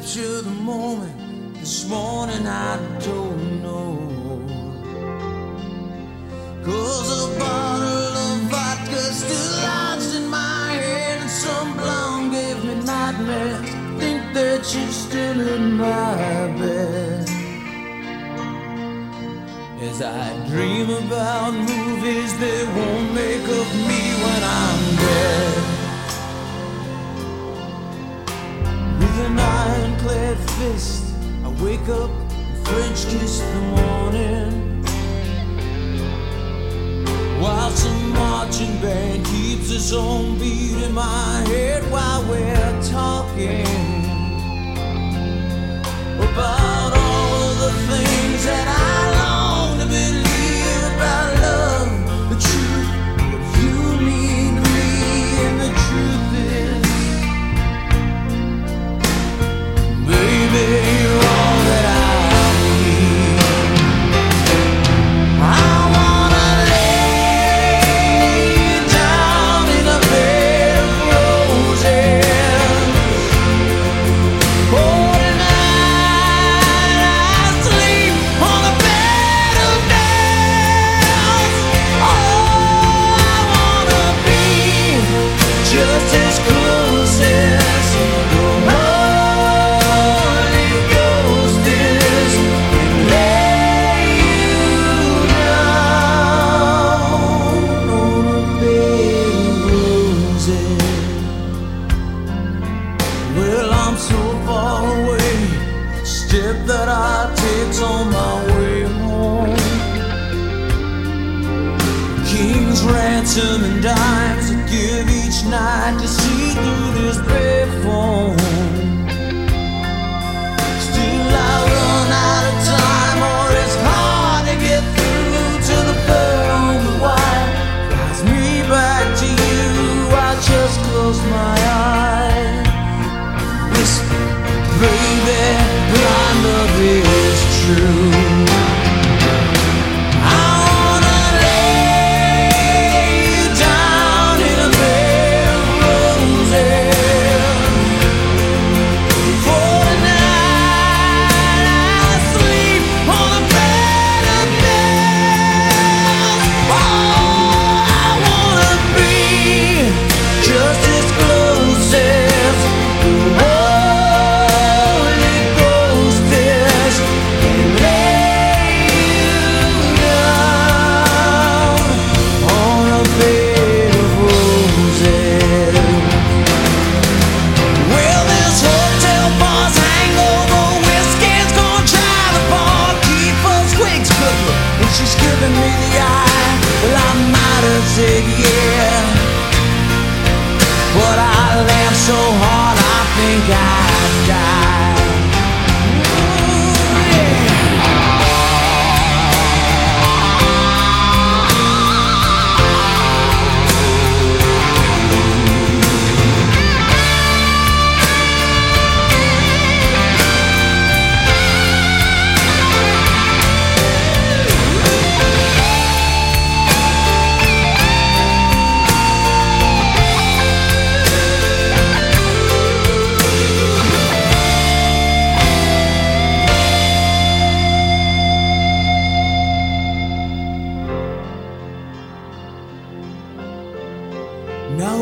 capture the moment. This morning I don't know. Cause a bottle of vodka still lodged in my head, and some blonde gave me nightmares. Think that she's still in my bed. As I dream about movies that won't make of me when I'm dead. An ironclad fist, I wake up and French kiss the morning. While some marching band keeps its own beat in my head while we're talking about all of the things that I Well, I'm so far away. Step that I take's on my way home. King's ransom and dimes I give each night to see through but I laughed so hard I think I'd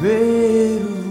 ver o